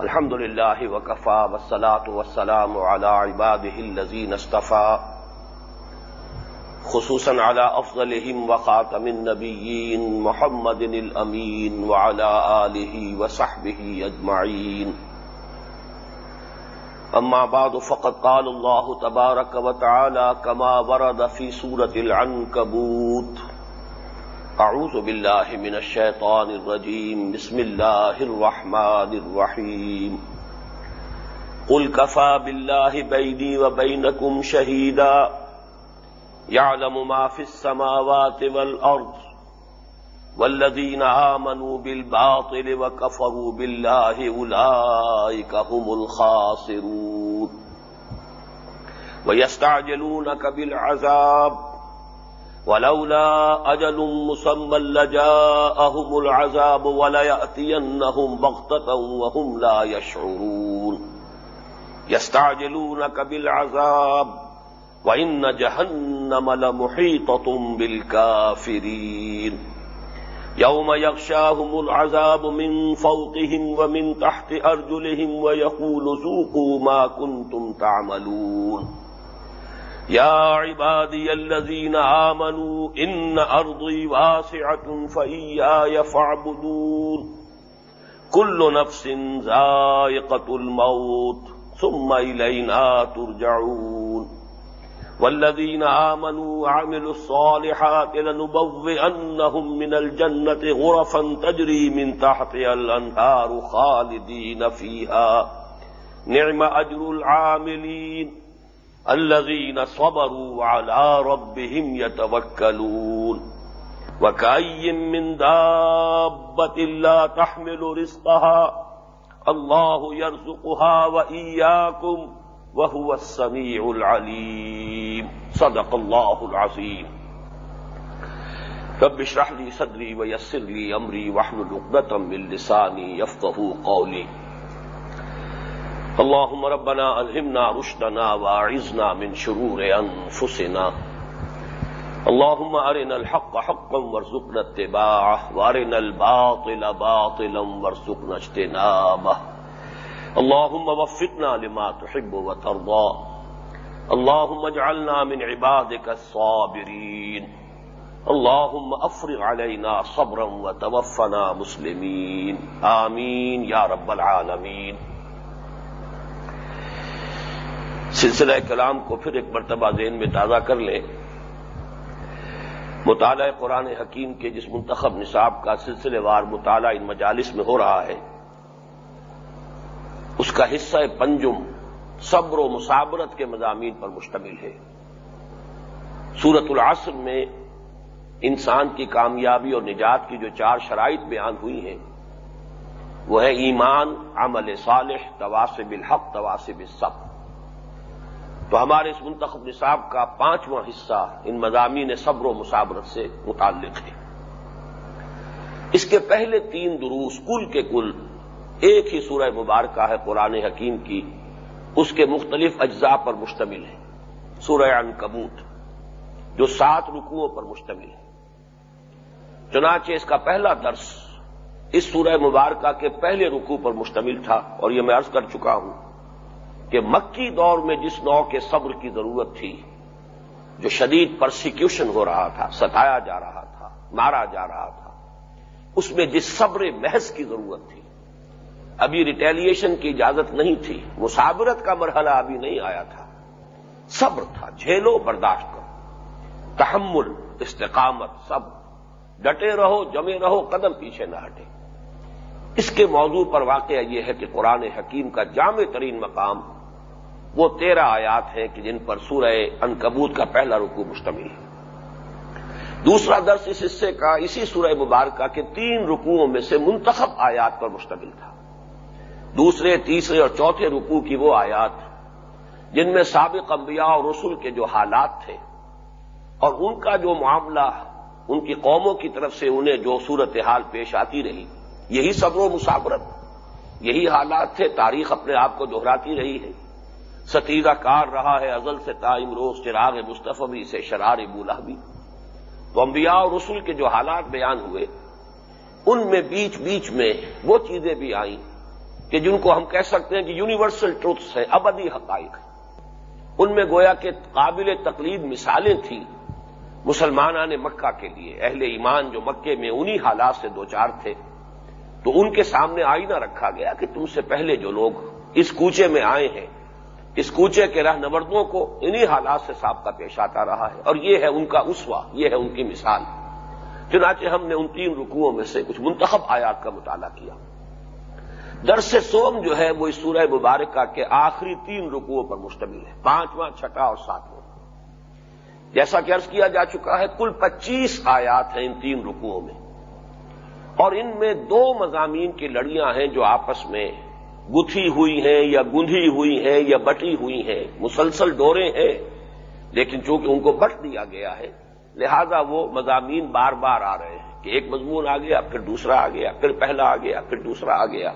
الحمد لله وكفى والصلاة والسلام على عباده الذين اصطفى خصوصا على أفضلهم وخاتم النبيين محمد الأمين وعلى آله وصحبه أجمعين أما بعد، فقد قال الله تبارك وتعالى كما ورد في سورة العنكبوت أعوذ بالله من الشيطان الرجيم. بسم الله الرحمن الرحيم. قل كفى بالله بيني وبينكم شهيدا. يعلم ما في السماوات والأرض والذين آمنوا بالباطل وكفروا بالله أولئك هم الخاسرون. ويستعجلونك بالعذاب ولولا أجل مسمى لجاءهم العذاب وليأتينهم بغتة وهم لا يشعرون. يستعجلونك بالعذاب وإن جهنم لمحيطة بالكافرين. يوم يغشاهم العذاب من فوقهم ومن تحت أرجلهم ويقول ذوقوا ما كنتم تعملون. يا عبادي الذين آمنوا إن أرضي واسعة فإياي فاعبدون. كل نفس ذائقة الموت، ثم إلينا ترجعون. والذين آمنوا وعملوا الصالحات لنبوئنهم من الجنة غرفا تجري من تحتها الأنهار خالدين فيها. نعم أجر العاملين. الذين صبروا على ربهم يتوكلون. وكأي من دابة لا تحمل رزقها. الله يرزقها وإياكم وهو السميع العليم. صدق الله العظيم. رب اشرح لي صدري ويسر لي أمري واحلل عقدة من لساني يفقهوا قولي. اللهم ربنا ألهمنا رشدنا واعذنا من شرور أنفسنا. اللهم أرنا الحق حقا وارزقنا اتباعه، وأرنا الباطل باطلا وارزقنا اجتنابه. اللهم وفقنا لما تحب وترضى. اللهم اجعلنا من عبادك الصابرين. اللهم افرغ علينا صبرا وتوفنا مسلمين. آمين يا رب العالمين. سلسلہ کلام کو پھر ایک مرتبہ ذہن میں تازہ کر لیں۔ مطالعہ قرآن حکیم کے جس منتخب نصاب کا سلسلے وار مطالعہ ان مجالس میں ہو رہا ہے، اس کا حصہ پنجم صبر و مسابرت کے مضامین پر مشتمل ہے۔ سورت العصر میں انسان کی کامیابی اور نجات کی جو چار شرائط بیان ہوئی ہیں، وہ ہے ایمان، عمل صالح تواسب الحق تواسب الصبر تو ہمارے اس منتخب نصاب کا پانچواں حصہ ان مضامین صبر و مسابرت سے متعلق ہے۔ اس کے پہلے تین دروس کل کے کل ایک ہی سورہ مبارکہ ہے قرآن حکیم کی۔ اس کے مختلف اجزاء پر مشتمل ہے۔ سورہ انکبوت جو سات رکوؤں پر مشتمل ہے۔ چنانچہ اس کا پہلا درس اس سورہ مبارکہ کے پہلے رکوع پر مشتمل تھا اور یہ میں عرض کر چکا ہوں۔ کہ مکی دور میں جس نو کے صبر کی ضرورت تھی، جو شدید پرسیکیوشن ہو رہا تھا، ستایا جا رہا تھا، مارا جا رہا تھا، اس میں جس صبر محض کی ضرورت تھی، ابھی ریٹیلیشن کی اجازت نہیں تھی مسابرت کا مرحلہ ابھی نہیں آیا تھا۔ صبر تھا، جھیلو برداشت کرو۔ تحمل، استقامت سب ڈٹے رہو، جمے رہو، قدم پیچھے نہ ہٹے۔ اس کے موضوع پر واقعہ یہ ہے کہ قرآن حکیم کا جامع ترین مقام وہ تیرہ آیات ہیں کہ جن پر سورہ انکبوت کا پہلا رکو مشتمل ہے۔ دوسرا درس اس حصے کا، اسی سورہ مبارکہ کے تین رکوؤں میں سے منتخب آیات پر مشتمل تھا۔ دوسرے، تیسرے اور چوتھے رکوع کی وہ آیات جن میں سابق انبیاء اور رسول کے جو حالات تھے اور ان کا جو معاملہ، ان کی قوموں کی طرف سے انہیں جو صورتحال پیش آتی رہی، یہی صبر و مسافرت یہی حالات تھے، تاریخ اپنے آپ کو دہراتی رہی ہے۔ ستیزہ کار رہا ہے، ازل سے تائم روز چراغ مصطفی سے شرار بولا بھی۔ تو انبیاء اور رسول کے جو حالات بیان ہوئے، ان میں بیچ بیچ میں وہ چیزیں بھی آئیں کہ جن کو ہم کہہ سکتے ہیں کہ یونیورسل ٹروتس ہیں، ابدی حقائق۔ ان میں گویا کہ قابل تقلید مثالیں تھیں مسلمان نے مکہ کے لیے۔ اہل ایمان جو مکے میں انہی حالات سے دو چار تھے، تو ان کے سامنے آئینہ رکھا گیا کہ تم سے پہلے جو لوگ اس کوچے میں آئے ہیں اس کوچے کے رہ نوردوں کو انہی حالات سے سابقہ پیش آتا رہا ہے اور یہ ہے ان کا اسوا، یہ ہے ان کی مثال۔ چنانچہ ہم نے ان تین رکوعوں میں سے کچھ منتخب آیات کا مطالعہ کیا۔ درس سوم جو ہے وہ اس سورہ مبارکہ کے آخری تین رکوعوں پر مشتمل ہے، پانچواں، چھٹا اور ساتواں۔ جیسا کہ عرض کیا جا چکا ہے، کل پچیس آیات ہیں ان تین رکوعوں میں۔ اور ان میں دو مضامین کی لڑیاں ہیں جو آپس میں گتھی ہوئی ہیں یا گندھی ہوئی ہیں یا بٹی ہوئی ہیں، مسلسل ڈورے ہیں، لیکن چونکہ ان کو بٹ دیا گیا ہے، لہذا وہ مضامین بار بار آ رہے ہیں کہ ایک مضمون آ گیا، پھر دوسرا آ گیا، پھر پہلا آ گیا، پھر دوسرا آ گیا۔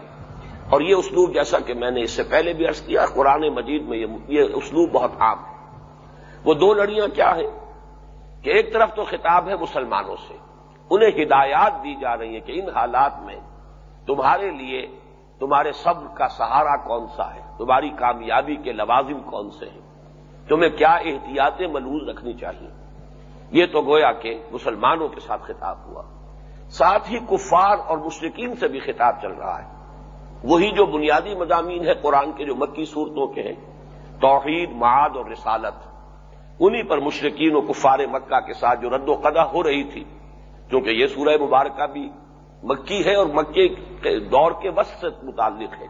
اور یہ اسلوب جیسا کہ میں نے اس سے پہلے بھی عرض کیا، قرآن مجید میں یہ اسلوب بہت عام ہے۔ وہ دو لڑیاں کیا ہیں؟ کہ ایک طرف تو خطاب ہے مسلمانوں سے، انہیں ہدایات دی جا رہی ہیں کہ ان حالات میں تمہارے لیے تمہارے صبر کا سہارا کون سا ہے؟ تمہاری کامیابی کے لوازم کون سے ہیں؟ تمہیں کیا احتیاطیں ملوز رکھنی چاہیے؟ یہ تو گویا کہ مسلمانوں کے ساتھ خطاب ہوا۔ ساتھ ہی کفار اور مشرقین سے بھی خطاب چل رہا ہے۔ وہی جو بنیادی مضامین ہے قرآن کے جو مکی صورتوں کے ہیں، توحید، معاد اور رسالت۔ انہی پر مشرقین و کفار مکہ کے ساتھ جو رد و قدا ہو رہی تھی کیونکہ یہ سورہ مبارکہ بھی مکی ہے اور مکے کے دور کے وسط سے متعلق ہے۔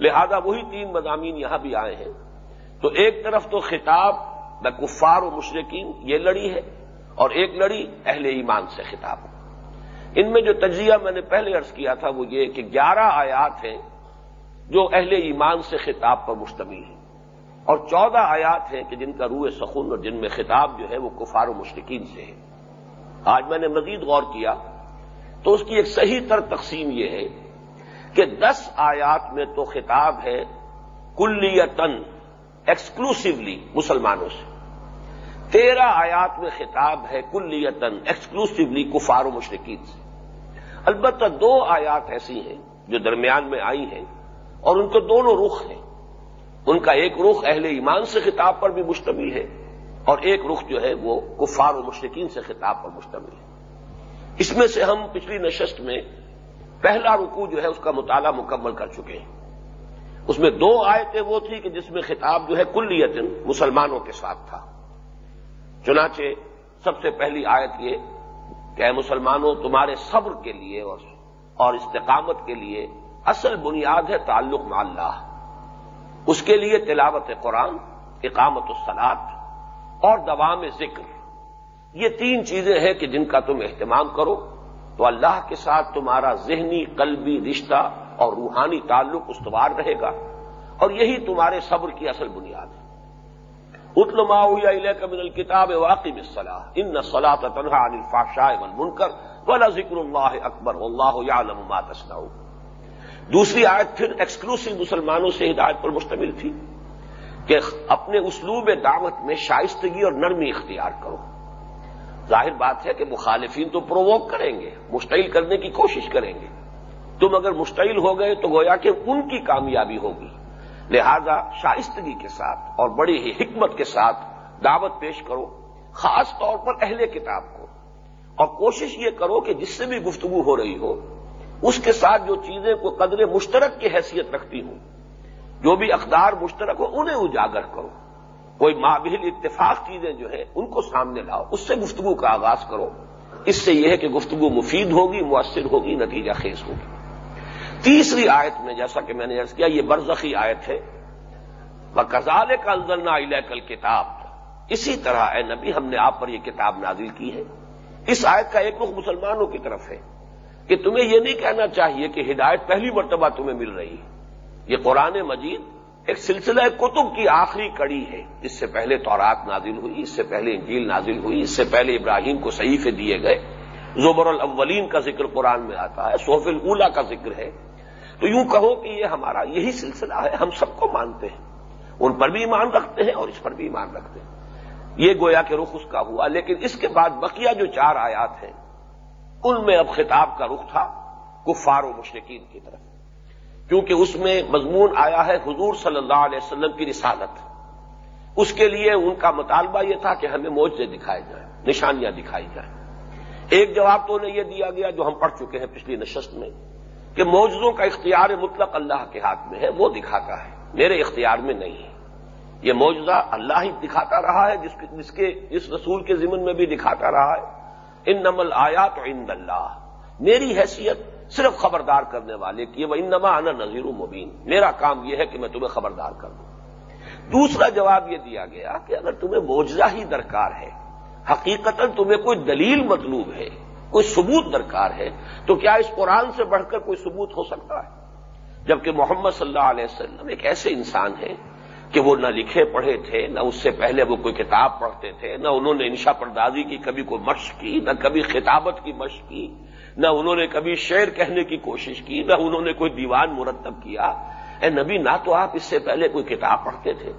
لہذا وہی تین مضامین یہاں بھی آئے ہیں۔ تو ایک طرف تو خطاب میں کفار و مشرقین یہ لڑی ہے، اور ایک لڑی اہل ایمان سے خطاب۔ ان میں جو تجزیہ میں نے پہلے عرض کیا تھا وہ یہ کہ گیارہ آیات ہیں جو اہل ایمان سے خطاب پر مشتمل ہیں۔ اور چودہ آیات ہیں کہ جن کا روح سخن اور جن میں خطاب جو ہے وہ کفار و مشرقین سے ہے۔ آج میں نے مزید غور کیا۔ تو اس کی ایک صحیح تر تقسیم یہ ہے کہ دس آیات میں تو خطاب ہے کلیتن ایکسکلوسولی مسلمانوں سے۔ تیرہ آیات میں خطاب ہے کلیتن ایکسکلوسولی کفار و مشرقین سے۔ البتہ دو آیات ایسی ہیں جو درمیان میں آئی ہیں اور ان کے دونوں رخ ہیں۔ ان کا ایک رخ اہل ایمان سے خطاب پر بھی مشتمل ہے اور ایک رخ جو ہے وہ کفار و مشرقین سے خطاب پر مشتمل ہے۔ اس میں سے ہم پچھلی نشست میں پہلا رکو جو ہے اس کا مطالعہ مکمل کر چکے ہیں۔ اس میں دو آیتیں وہ تھی کہ جس میں خطاب جو ہے کلیتن مسلمانوں کے ساتھ تھا۔ چنانچہ سب سے پہلی آیت یہ کہ اے مسلمانوں، تمہارے صبر کے لیے اور استقامت کے لیے اصل بنیاد ہے تعلق مع اللہ۔ اس کے لیے تلاوت قرآن، اقامت الصلاط اور دوام ذکر۔ یہ تین چیزیں ہیں کہ جن کا تم اہتمام کرو تو اللہ کے ساتھ تمہارا ذہنی، قلبی رشتہ اور روحانی تعلق استوار رہے گا اور یہی تمہارے صبر کی اصل بنیاد ہے۔ اتلما من الکتاب واقعی صلاح ان صلاح تنہا عن الفاشاء والمنکر۔ ولا ذکر اللہ اکبر اللہ یعلم ما تصنعون۔ دوسری آیت پھر ایکسکلوسو مسلمانوں سے ہدایت پر مشتمل تھی کہ اپنے اسلوب دعوت میں شائستگی اور نرمی اختیار کرو۔ ظاہر بات ہے کہ مخالفین تو پرووک کریں گے، مشتعل کرنے کی کوشش کریں گے۔ تم اگر مشتعل ہو گئے تو گویا کہ ان کی کامیابی ہوگی۔ لہذا شائستگی کے ساتھ اور بڑی ہی حکمت کے ساتھ دعوت پیش کرو، خاص طور پر اہل کتاب کو۔ اور کوشش یہ کرو کہ جس سے بھی گفتگو ہو رہی ہو، اس کے ساتھ جو چیزیں کو قدر مشترک کی حیثیت رکھتی ہوں، جو بھی اقدار مشترک ہو، انہیں اجاگر کرو۔ کوئی مابل اتفاق چیزیں جو ہیں، ان کو سامنے لاؤ۔ اس سے گفتگو کا آغاز کرو۔ اس سے یہ ہے کہ گفتگو مفید ہوگی، مؤثر ہوگی، نتیجہ خیز ہوگی۔ تیسری آیت میں، جیسا کہ میں نے عرض کیا، یہ برزخی آیت ہے۔ وہ کزال کا الزلنا کل کتاب اسی طرح اے نبی، ہم نے آپ پر یہ کتاب نازل کی ہے۔ اس آیت کا ایک رخ مسلمانوں کی طرف ہے کہ تمہیں یہ نہیں کہنا چاہیے کہ ہدایت پہلی مرتبہ تمہیں مل رہی ہے۔ یہ قرآن مجید ایک سلسلہ کتب کی آخری کڑی ہے۔ اس سے پہلے تورات نازل ہوئی، اس سے پہلے انجیل نازل ہوئی، اس سے پہلے ابراہیم کو صحیفے دیے گئے۔ زبر الاولین کا ذکر قرآن میں آتا ہے صوف الا کا ذکر ہے۔ تو یوں کہو کہ یہ ہمارا یہی سلسلہ ہے، ہم سب کو مانتے ہیں۔ ان پر بھی ایمان رکھتے ہیں اور اس پر بھی ایمان رکھتے ہیں۔ یہ گویا کہ رخ اس کا ہوا، لیکن اس کے بعد بقیہ جو چار آیات ہیں، ان میں اب خطاب کا رخ تھا، کفار و مشرقین کی طرف۔ کیونکہ اس میں مضمون آیا ہے حضور صلی اللہ علیہ وسلم کی رسالت۔ اس کے لیے ان کا مطالبہ یہ تھا کہ ہمیں موجے دکھائے جائیں، نشانیاں دکھائی جائیں۔ ایک جواب تو انہیں یہ دیا گیا جو ہم پڑھ چکے ہیں پچھلی نشست میں، کہ موجودوں کا اختیار مطلق اللہ کے ہاتھ میں ہے، وہ دکھاتا ہے، میرے اختیار میں نہیں۔ ہے یہ موجودہ اللہ ہی دکھاتا رہا ہے، جس جس کے، جس رسول کے ذمن میں بھی دکھاتا رہا ہے۔ ان نمل آیا تو ان اللہ۔ میری حیثیت صرف خبردار کرنے والے کی وہ ان نما انا نذیر مبین، میرا کام یہ ہے کہ میں تمہیں خبردار کر دوں۔ دوسرا جواب یہ دیا گیا کہ اگر تمہیں موجزہ ہی درکار ہے حقیقت تمہیں کوئی دلیل مطلوب ہے، کوئی ثبوت درکار ہے، تو کیا اس قرآن سے بڑھ کر کوئی ثبوت ہو سکتا ہے؟ جبکہ محمد صلی اللہ علیہ وسلم ایک ایسے انسان ہیں کہ وہ نہ لکھے پڑھے تھے، نہ اس سے پہلے وہ کوئی کتاب پڑھتے تھے، نہ انہوں نے انشا پردازی کی کبھی کوئی مشق کی، نہ کبھی خطابت کی مشق کی۔ نہ انہوں نے کبھی شعر کہنے کی کوشش کی، نہ انہوں نے کوئی دیوان مرتب کیا۔ اے نبی، نہ تو آپ اس سے پہلے کوئی کتاب پڑھتے تھے،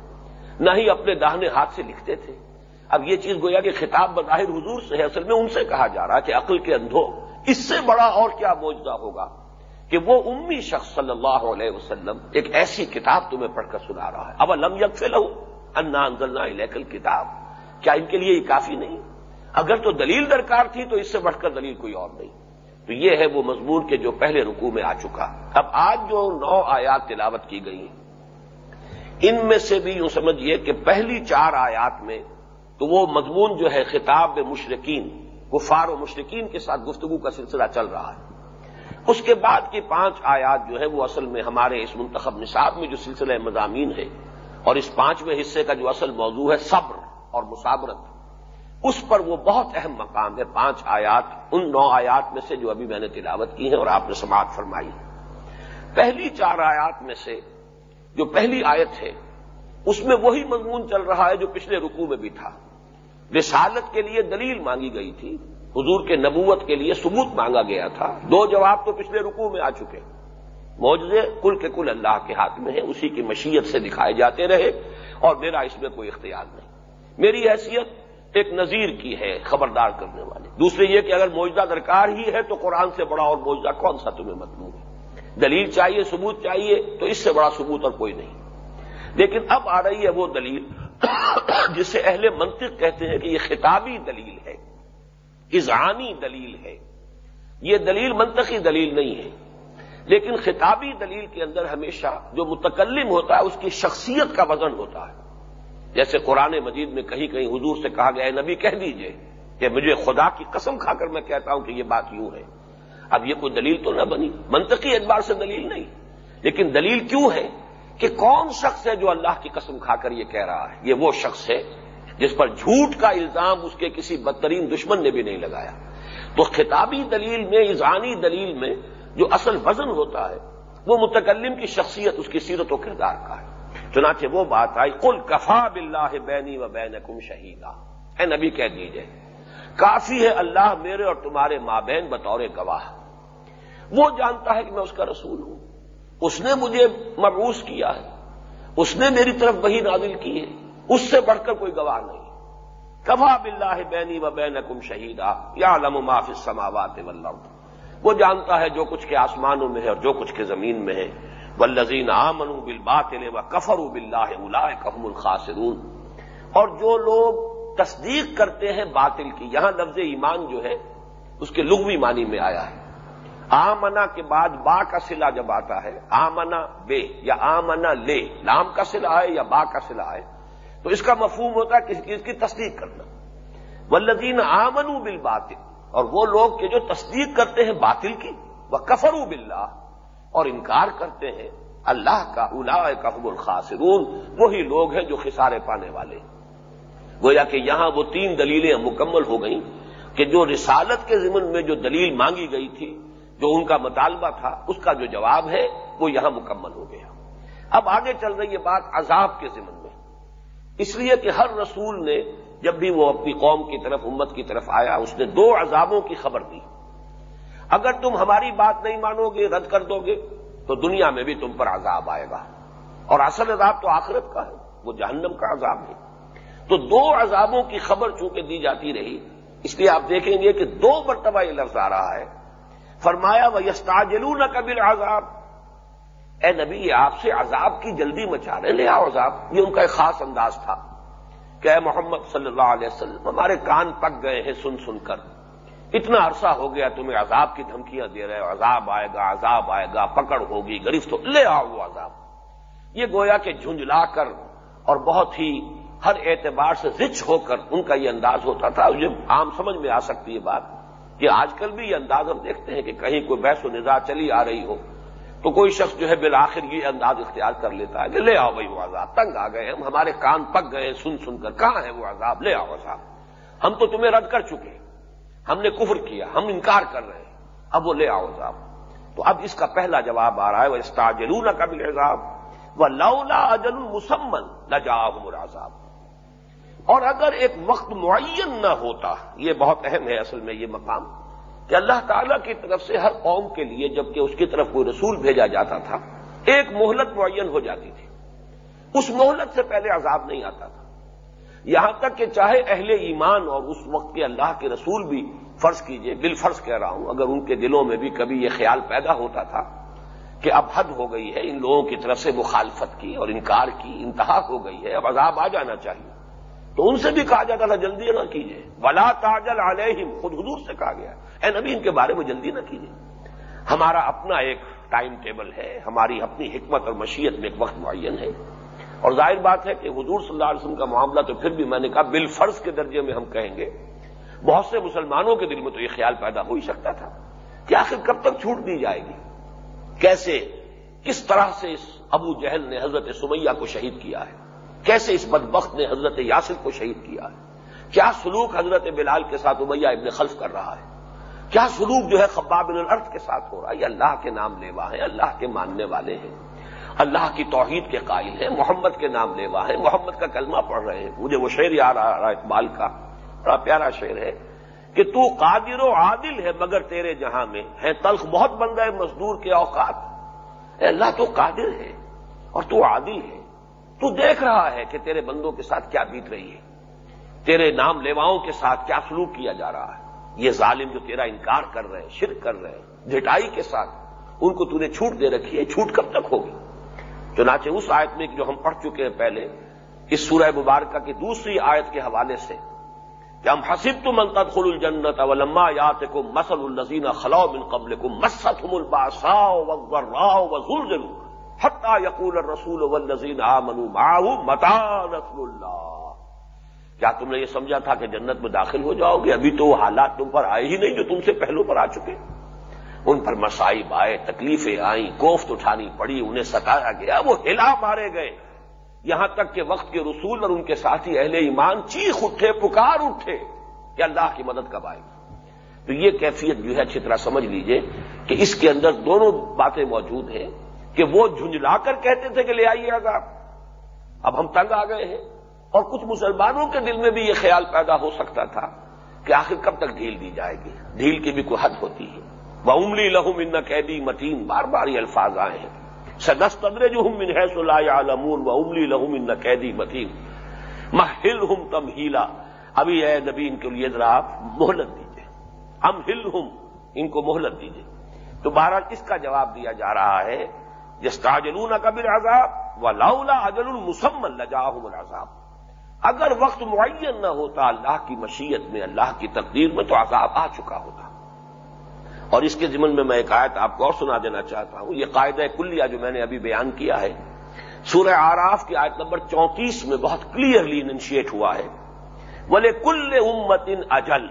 نہ ہی اپنے داہنے ہاتھ سے لکھتے تھے۔ اب یہ چیز گویا کہ خطاب بظاہر حضور سے ہے، اصل میں ان سے کہا جا رہا کہ عقل کے اندھو اس سے بڑا اور کیا موجودہ ہوگا؟ کہ وہ امی شخص صلی اللہ علیہ وسلم ایک ایسی کتاب تمہیں پڑھ کر سنا رہا ہے۔ اب لم یک سے لہو انا انزلنا کتاب کیا ان کے لیے یہ کافی نہیں؟ اگر تو دلیل درکار تھی تو اس سے بڑھ کر دلیل کوئی اور نہیں۔ تو یہ ہے وہ مضمون کے جو پہلے رکوع میں آ چکا۔ اب آج جو نو آیات تلاوت کی گئی ان میں سے بھی یوں سمجھیے کہ پہلی چار آیات میں تو وہ مضمون جو ہے خطاب مشرقین گفار و مشرقین کے ساتھ گفتگو کا سلسلہ چل رہا ہے۔ اس کے بعد کی پانچ آیات جو ہے وہ اصل میں ہمارے اس منتخب نصاب میں جو سلسلہ مضامین ہے، اور اس پانچویں حصے کا جو اصل موضوع ہے صبر اور مسابرت۔ اس پر وہ بہت اہم مقام ہے۔ پانچ آیات، ان نو آیات میں سے جو ابھی میں نے تلاوت کی ہیں اور آپ نے سماعت فرمائی پہلی چار آیات میں سے جو پہلی آیت ہے، اس میں وہی مضمون چل رہا ہے جو پچھلے رکوع میں بھی تھا۔ رسالت کے لیے دلیل مانگی گئی تھی، حضور کے نبوت کے لیے ثبوت مانگا گیا تھا۔ دو جواب تو پچھلے رکوع میں آ چکے۔ موجے کل کے کل اللہ کے ہاتھ میں ہے اسی کی مشیت سے دکھائے جاتے رہے اور میرا اس میں کوئی اختیار نہیں۔ میری حیثیت ایک نظیر کی ہے خبردار کرنے والی۔ دوسرے یہ کہ اگر موجودہ درکار ہی ہے تو قرآن سے بڑا اور موجودہ کون سا تمہیں مطلوب ہے؟ دلیل چاہیے، ثبوت چاہیے، تو اس سے بڑا ثبوت اور کوئی نہیں۔ لیکن اب آ رہی ہے وہ دلیل جسے اہل منطق کہتے ہیں کہ یہ خطابی دلیل ہے اذعانی دلیل ہے۔ یہ دلیل منطقی دلیل نہیں ہے۔ لیکن خطابی دلیل کے اندر ہمیشہ جو متکلم ہوتا ہے، اس کی شخصیت کا وزن ہوتا ہے۔ جیسے قرآن مجید میں کہیں کہیں حضور سے کہا گیا ہے نبی کہہ دیجیے کہ مجھے خدا کی قسم کھا کر میں کہتا ہوں کہ یہ بات یوں ہے۔ اب یہ کوئی دلیل تو نہ بنی۔ منطقی اعتبار سے دلیل نہیں۔ لیکن دلیل کیوں ہے کہ کون شخص ہے جو اللہ کی قسم کھا کر یہ کہہ رہا ہے؟ یہ وہ شخص ہے جس پر جھوٹ کا الزام اس کے کسی بدترین دشمن نے بھی نہیں لگایا۔ تو خطابی دلیل میں ایزانی دلیل میں جو اصل وزن ہوتا ہے، وہ متکلم کی شخصیت، اس کی سیرت و کردار کا ہے۔ چنانچہ وہ بات آئی کل کفا بلّہ بینی و بین کم شہیدہ اے نبی کہہ دیجیے، کافی ہے اللہ میرے اور تمہارے ماں بطور گواہ۔ وہ جانتا ہے کہ میں اس کا رسول ہوں۔ اس نے مجھے مبوس کیا ہے۔ اس نے میری طرف وہی نازل کی ہے۔ اس سے بڑھ کر کوئی گواہ نہیں۔ کبا بلّہ بینی و بین کم شہیدا یا علم معاف سماوات ولب وہ جانتا ہے جو کچھ کے آسمانوں میں ہے اور جو کچھ کے زمین میں ہے۔ ولزین آمن بل بات و کفر بلّہ الا کم الخاصرون اور جو لوگ تصدیق کرتے ہیں باطل کی، یہاں لفظ ایمان جو ہے، اس کے لغوی معنی میں آیا ہے۔ آمنا کے بعد با کا سلا جب آتا ہے آمنا بے یا آمنا لے، لام کا سلا ہے یا با کا سلا ہے تو اس کا مفہوم ہوتا ہے کسی چیز کی تصدیق کرنا۔ ولدین آمن بل باطل اور وہ لوگ کہ جو تصدیق کرتے ہیں باطل کی وہ کفرو بلّہ اور انکار کرتے ہیں، اللہ کا الا کفب الخاصرون وہی لوگ ہیں جو خسارے پانے والے۔ گویا کہ یہاں وہ تین دلیلیں مکمل ہو گئیں کہ جو رسالت کے ضمن میں جو دلیل مانگی گئی تھی، جو ان کا مطالبہ تھا، اس کا جو جواب ہے، وہ یہاں مکمل ہو گیا۔ اب آگے چل رہی ہے بات عذاب کے ضمن میں۔ اس لیے کہ ہر رسول نے جب بھی وہ اپنی قوم کی طرف، امت کی طرف آیا، اس نے دو عذابوں کی خبر دی۔ اگر تم ہماری بات نہیں مانو گے، رد کر دو گے، تو دنیا میں بھی تم پر عذاب آئے گا۔ اور اصل عذاب تو آخرت کا ہے، وہ جہنم کا عذاب ہے۔ تو دو عذابوں کی خبر چونکہ دی جاتی رہی، اس لیے آپ دیکھیں گے کہ دو مرتبہ یہ لفظ آ رہا ہے۔ فرمایا وہ یستاجلو نہ کبھی عذاب اے نبی، یہ آپ سے عذاب کی جلدی مچا رہے لے آؤ عذاب۔ یہ ان کا ایک خاص انداز تھا کہ اے محمد صلی اللہ علیہ وسلم، ہمارے کان پک گئے ہیں، سن سن کر۔ اتنا عرصہ ہو گیا تمہیں عذاب کی دھمکیاں دے رہے ہو عذاب آئے گا، عذاب آئے گا، پکڑ ہوگی گرفت ہو لے آؤ وہ عذاب۔ یہ گویا کہ جھنجلا کر اور بہت ہی ہر اعتبار سے رچ ہو کر ان کا یہ انداز ہوتا تھا، یہ عام سمجھ میں آ سکتی ہے بات کہ آج کل بھی یہ انداز ہم دیکھتے ہیں کہ کہیں کوئی بحث و نظا چلی آ رہی ہو تو کوئی شخص جو ہے بالآخر یہ انداز اختیار کر لیتا ہے کہ لے آؤ بھائی وہ عذاب، تنگ آ گئے ہم، ہمارے کان پک گئے سن سن کر کہاں ہے وہ عذاب؟ لے آؤ عذاب۔ ہم تو تمہیں رد کر چکے ہم نے کفر کیا، ہم انکار کر رہے ہیں۔ اب وہ لے آؤ عذاب۔ تو اب اس کا پہلا جواب آ رہا ہے وہ استاجلون کا بھی عذاب وہ لولا اجل مسمن نہ جاؤ اور اگر ایک وقت معین نہ ہوتا، یہ بہت اہم ہے اصل میں یہ مقام، کہ اللہ تعالیٰ کی طرف سے ہر قوم کے لیے جبکہ اس کی طرف کوئی رسول بھیجا جاتا تھا، ایک مہلت معین ہو جاتی تھی۔ اس مہلت سے پہلے عذاب نہیں آتا تھا۔ یہاں تک کہ چاہے اہل ایمان اور اس وقت کے اللہ کے رسول بھی فرض کیجیے بال فرض کہہ رہا ہوں، اگر ان کے دلوں میں بھی کبھی یہ خیال پیدا ہوتا تھا کہ اب حد ہو گئی ہے، ان لوگوں کی طرف سے مخالفت کی اور انکار کی، انتہا ہو گئی ہے، اب عذاب آ جانا چاہیے۔ تو ان سے بھی کہا جاتا تھا، جلدی نہ کیجیے ولا تاجل علیہم خود حضور سے کہا گیا۔ اے نبی، ان کے بارے میں جلدی نہ کیجیے ہمارا اپنا ایک ٹائم ٹیبل ہے، ہماری اپنی حکمت اور مشیت میں ایک وقت معین ہے۔ اور ظاہر بات ہے کہ حضور صلی اللہ علیہ وسلم کا معاملہ تو پھر بھی میں نے کہا بالفرض کے درجے میں ہم کہیں گے، بہت سے مسلمانوں کے دل میں تو یہ خیال پیدا ہو ہی سکتا تھا کہ آخر کب تک چھوٹ دی جائے گی؟ کیسے، کس طرح سے اس ابو جہل نے حضرت سمیہ کو شہید کیا ہے؟ کیسے اس بدبخت نے حضرت یاسر کو شہید کیا ہے؟ کیا سلوک حضرت بلال کے ساتھ امیہ ابن خلف کر رہا ہے؟ کیا سلوک جو ہے خباب الارض کے ساتھ ہو رہا ہے؟ یہ اللہ کے نام لیوا ہے اللہ کے ماننے والے ہیں۔ اللہ کی توحید کے قائل ہیں، محمد کے نام لیوا ہے محمد کا کلمہ پڑھ رہے ہیں۔ مجھے وہ شعر یاد آ رہا اقبال کا۔ بڑا پیارا شعر ہے۔ کہ تو قادر و عادل ہے مگر تیرے جہاں میں۔ ہے تلخ، بہت بندہ ہے مزدور کے اوقات۔ اے اللہ، تو قادر ہے اور تو عادل ہے۔ تو دیکھ رہا ہے کہ تیرے بندوں کے ساتھ کیا بیت رہی ہے۔ تیرے نام لیواؤں کے ساتھ کیا سلوک کیا جا رہا ہے۔ یہ ظالم جو تیرا انکار کر رہے ہیں، شرک کر رہے ہیں جٹائی کے ساتھ، ان کو تو نے چھوٹ دے رکھی ہے، چھوٹ کب تک ہوگی؟ چنانچہ اس آیت میں جو ہم پڑھ چکے ہیں پہلے، اس سورہ مبارکہ کی دوسری آیت کے حوالے سے کہ ہم حسب تو منتد خل الجنت ولما یات کو مسل الزین خلاؤ بن قبل کو مسط ہم الباساؤ وزول ضرور حتہ یقول رسول ولزین متا اللہ کیا تم نے یہ سمجھا تھا کہ جنت میں داخل ہو جاؤ گے؟ ابھی تو وہ حالات تم پر آئے ہی نہیں جو تم سے پہلو پر آ چکے۔ ان پر مسائب آئے، تکلیفیں آئیں، کوفت اٹھانی پڑی، انہیں ستایا گیا، وہ ہلا مارے گئے۔ یہاں تک کہ وقت کے رسول اور ان کے ساتھی اہل ایمان چیخ اٹھے، پکار اٹھے کہ اللہ کی مدد کب آئے گی۔ تو یہ کیفیت جو ہے، اچھی طرح سمجھ لیجیے کہ اس کے اندر دونوں باتیں موجود ہیں کہ وہ جھنجلا کر کہتے تھے کہ لے آئیے عذاب۔ اب ہم تنگ آ گئے ہیں۔ اور کچھ مسلمانوں کے دل میں بھی یہ خیال پیدا ہو سکتا تھا کہ آخر کب تک ڈھیل دی جائے گی؟ ڈھیل کی بھی کوئی حد ہوتی ہے۔ وہ املی لہم ان قیدی متین بار بار یہ الفاظ آئے ہیں۔ سدسترے جو ہم من ہے سلا عالمون و املی لہم ان قیدی متین محل ہم تم ہیلا ابھی اے نبی، ان کے لیے ذرا آپ مہلت دیجیے ہم ہل ہم ان کو مہلت دیجیے تو بہرحال اس کا جواب دیا جا رہا ہے جس تاجلون کبر عذاب و لاؤلا اجل المسمن لجاہم العذاب۔ اگر وقت معین نہ ہوتا اللہ کی مشیت میں، اللہ کی تقدیر میں تو عذاب آ چکا ہوتا۔ اور اس کے ضمن میں میں ایک آیت آپ کو اور سنا دینا چاہتا ہوں۔ یہ قاعدہ کلیہ جو میں نے ابھی بیان کیا ہے۔ سورہ آراف کی آیت نمبر چونتیس میں بہت کلیئرلی انشیٹ ہوا ہے۔ بولے کل امت ان اجل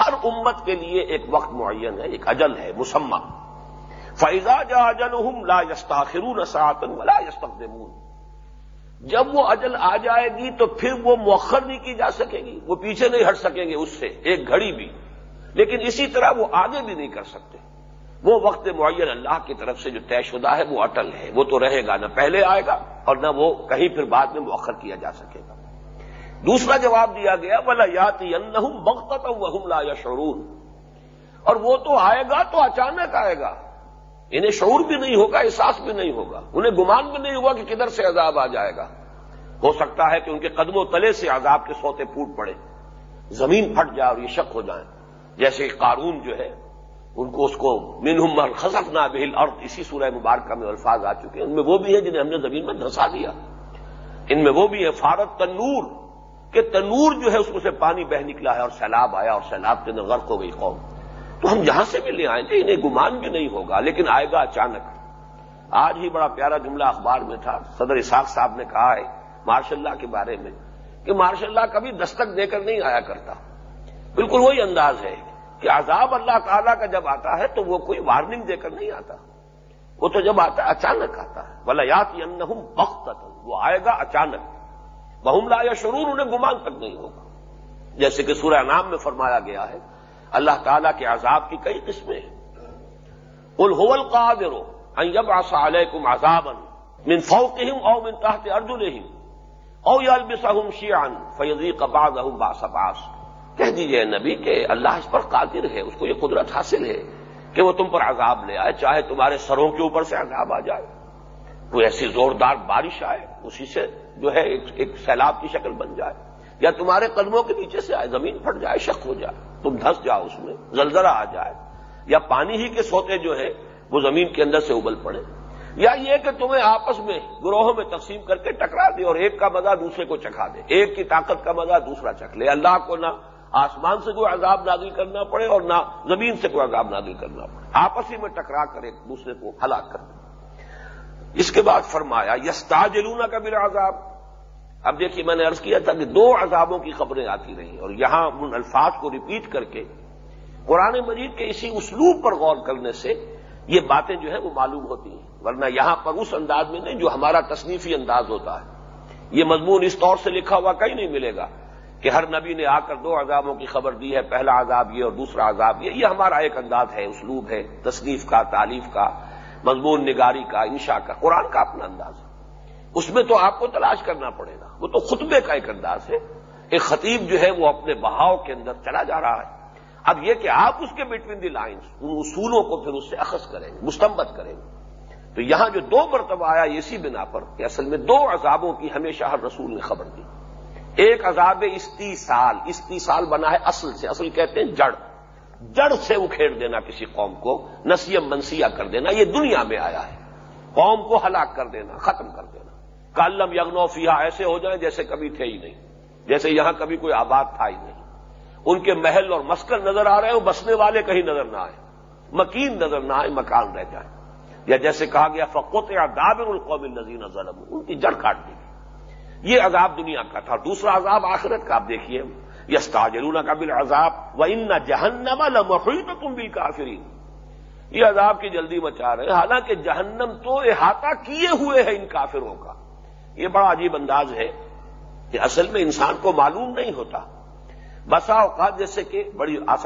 ہر امت کے لیے ایک وقت معین ہے، ایک اجل ہے، مسمہ۔ فیضا جا اجل لا یستاخرون ساطن ولا یستقدمون جب وہ اجل آ جائے گی تو پھر وہ مؤخر نہیں کی جا سکے گی، وہ پیچھے نہیں ہٹ سکیں گے اس سے، ایک گھڑی بھی۔ لیکن اسی طرح وہ آگے بھی نہیں کر سکتے۔ وہ وقت معین اللہ کی طرف سے جو طے شدہ ہے، وہ اٹل ہے۔ وہ تو رہے گا، نہ پہلے آئے گا اور نہ وہ کہیں پھر بعد میں مؤخر کیا جا سکے گا۔ دوسرا جواب دیا گیا بلا یاتی ان لا یا شرور اور وہ تو آئے گا تو اچانک آئے گا۔ انہیں شعور بھی نہیں ہوگا، احساس بھی نہیں ہوگا۔ انہیں گمان بھی نہیں ہوگا کہ کدھر سے عذاب آ جائے گا۔ ہو سکتا ہے کہ ان کے قدم و تلے سے عذاب کے سوتے پھوٹ پڑے۔ زمین پھٹ جائے اور یہ شک ہو جائیں جیسے قارون جو ہے، ان کو اس کو منہم خصف نہ بہل اور اسی سورہ مبارکہ میں الفاظ آ چکے ہیں۔ ان میں وہ بھی ہیں جنہیں ہم نے زمین میں دھسا دیا۔ ان میں وہ بھی ہے فارت تنور، کہ تنور جو ہے، اس میں سے پانی بہ نکلا ہے اور سیلاب آیا اور سیلاب کے اندر غرق ہو گئی قوم۔ تو ہم جہاں سے بھی لے آئیں گے، انہیں گمان بھی نہیں ہوگا، لیکن آئے گا اچانک۔ آج ہی بڑا پیارا جملہ اخبار میں تھا، صدر اساق صاحب نے کہا ہے مارشاء اللہ کے بارے میں، کہ مارشاء اللہ کبھی دستک دے کر نہیں آیا کرتا۔ بالکل وہی انداز ہے کہ عذاب اللہ تعالیٰ کا جب آتا ہے تو وہ کوئی وارننگ دے کر نہیں آتا۔ وہ تو جب آتا ہے اچانک آتا ہے۔ بلا یات وقت وہ آئے گا اچانک۔ بہم لا یا شرور انہیں گمان تک نہیں ہوگا۔ جیسے کہ سورہ نام میں فرمایا گیا ہے، اللہ تعالیٰ کے عذاب کی کئی قسمیں ہیں۔ الحول قادر جب آسا علیکم عذابن من فوقہم او من تحت ارجلہم او یلبسہم شیعن فیضی قباضہم باس باس کہہ دیجیے نبی کہ اللہ اس پر قادر ہے، اس کو یہ قدرت حاصل ہے کہ وہ تم پر عذاب لے آئے، چاہے تمہارے سروں کے اوپر سے عذاب آ جائے۔ کوئی ایسی زوردار بارش آئے، اسی سے جو ہے ایک سیلاب کی شکل بن جائے۔ یا تمہارے قدموں کے نیچے سے آئے، زمین پھٹ جائے، شک ہو جائے، تم دھس جاؤ اس میں، زلزلہ آ جائے۔ یا پانی ہی کے سوتے جو ہے وہ زمین کے اندر سے ابل پڑے۔ یا یہ کہ تمہیں آپس میں گروہوں میں تقسیم کر کے ٹکرا دے اور ایک کا مزہ دوسرے کو چکھا دے۔ ایک کی طاقت کا مزہ دوسرا چکھ لے۔ اللہ کو نہ آسمان سے کوئی عذاب نازل کرنا پڑے اور نہ زمین سے کوئی عذاب نازل کرنا پڑے۔ آپس ہی میں ٹکرا کر ایک دوسرے کو ہلاک کر دیں۔ اس کے بعد فرمایا یستا جلونا کا بھی عذاب اب دیکھیے، میں نے عرض کیا تھا کہ دو عذابوں کی خبریں آتی رہیں اور یہاں ان الفاظ کو ریپیٹ کر کے قرآن مجید کے اسی اسلوب پر غور کرنے سے یہ باتیں جو ہیں وہ معلوم ہوتی ہیں۔ ورنہ یہاں پر اس انداز میں نہیں جو ہمارا تصنیفی انداز ہوتا ہے۔ یہ مضمون اس طور سے لکھا ہوا کہیں نہیں ملے گا۔ کہ ہر نبی نے آ کر دو عذابوں کی خبر دی ہے، پہلا عذاب یہ اور دوسرا عذاب یہ۔ یہ ہمارا ایک انداز ہے، اسلوب ہے، تصنیف کا، تعلیف کا، مضمون نگاری کا انشا کا۔ قرآن کا اپنا انداز ہے۔ اس میں تو آپ کو تلاش کرنا پڑے گا۔ وہ تو خطبے کا ایک انداز ہے۔ ایک خطیب جو ہے وہ اپنے بہاؤ کے اندر چلا جا رہا ہے۔ اب یہ کہ آپ اس کے بٹوین دی لائنس ان اصولوں کو پھر اس سے اخذ کریں گے مستمت کریں گے۔ تو یہاں جو دو مرتبہ آیا اسی بنا پر کہ اصل میں دو عذابوں کی ہمیشہ ہر رسول نے خبر دی۔ ایک عذاب استی سال استی سال بنا ہے اصل سے، اصل کہتے ہیں جڑ۔ جڑ سے اکھیڑ دینا کسی قوم کو نسیم منسیہ کر دینا، یہ دنیا میں آیا ہے۔ قوم کو ہلاک کر دینا، ختم کر دینا۔ کالم یگنوفیا ایسے ہو جائیں جیسے کبھی تھے ہی نہیں۔ جیسے یہاں کبھی کوئی آباد تھا ہی نہیں۔ ان کے محل اور مسکن نظر آ رہے ہیں بسنے والے کہیں نظر نہ آئے۔ مکین نظر نہ آئے، مکان رہ جائے۔ یا جیسے کہا گیا فقوت یا دابر القوم نظیر ظلم ان کی جڑ کاٹ دی یہ عذاب دنیا کا تھا، دوسرا عذاب آخرت کا، آپ دیکھیے یس تاجرون کا بل عذاب و ان جہنم لمحی تو تم بھی کافری یہ عذاب کی جلدی مچا رہے حالانکہ جہنم تو احاطہ کیے ہوئے ہیں ان کافروں کا۔ یہ بڑا عجیب انداز ہے کہ اصل میں انسان کو معلوم نہیں ہوتا۔ بسا اوقات جیسے کہ بڑی آسان